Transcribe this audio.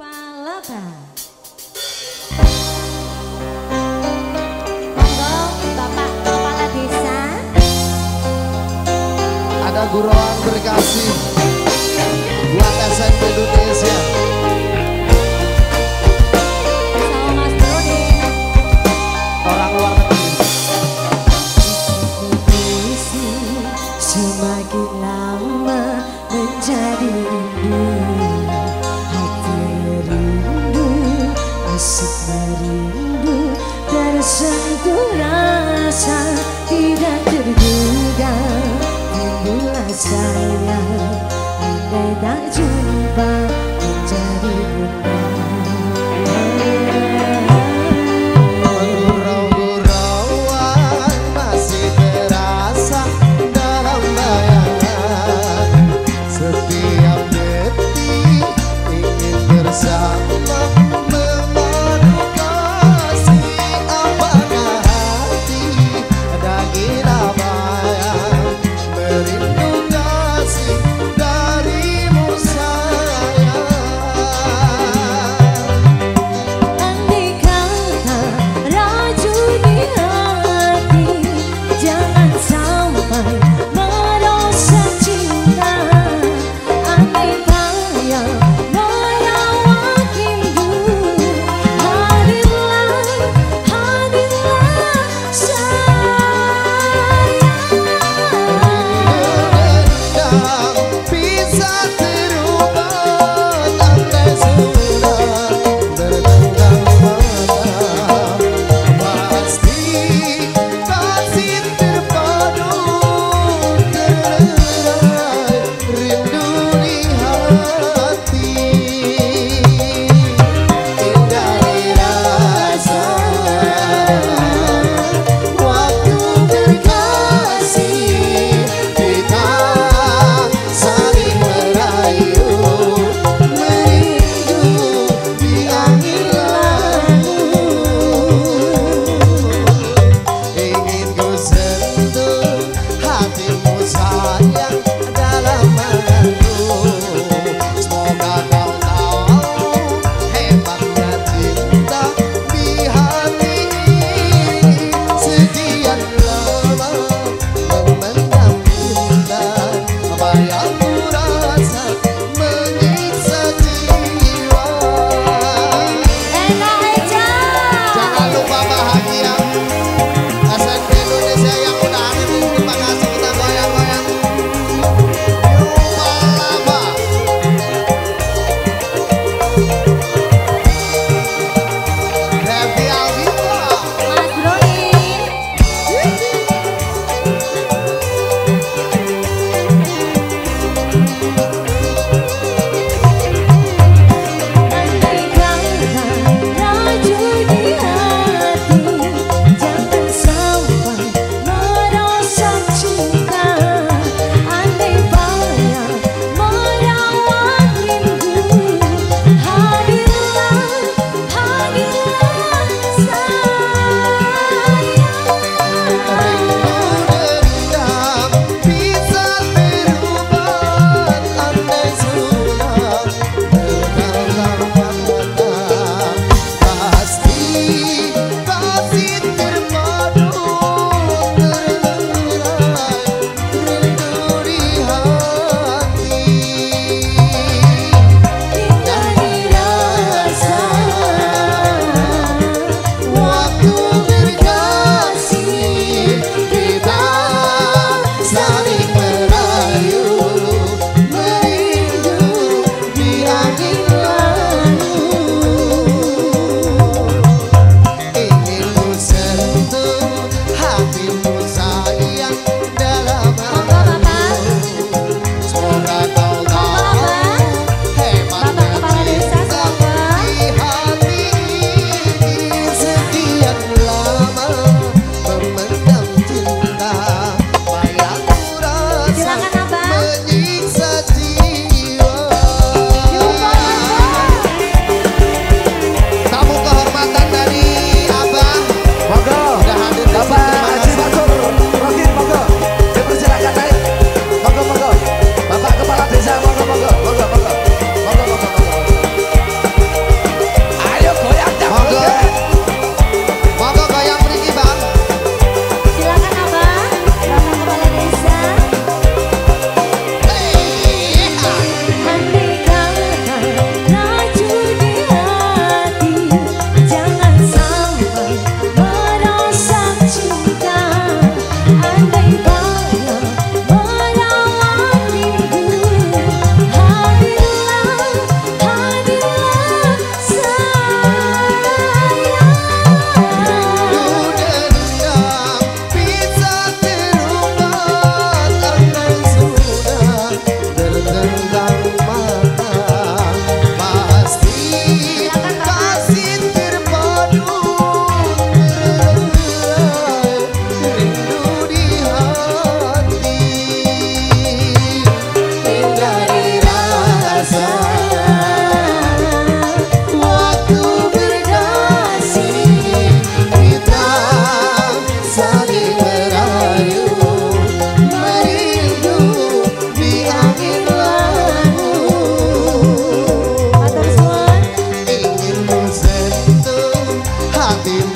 Palapa. Monggo Bapak Kepala Desa. Ada guruan berkasih buat SMP Indonesia. Jesús. Fatima.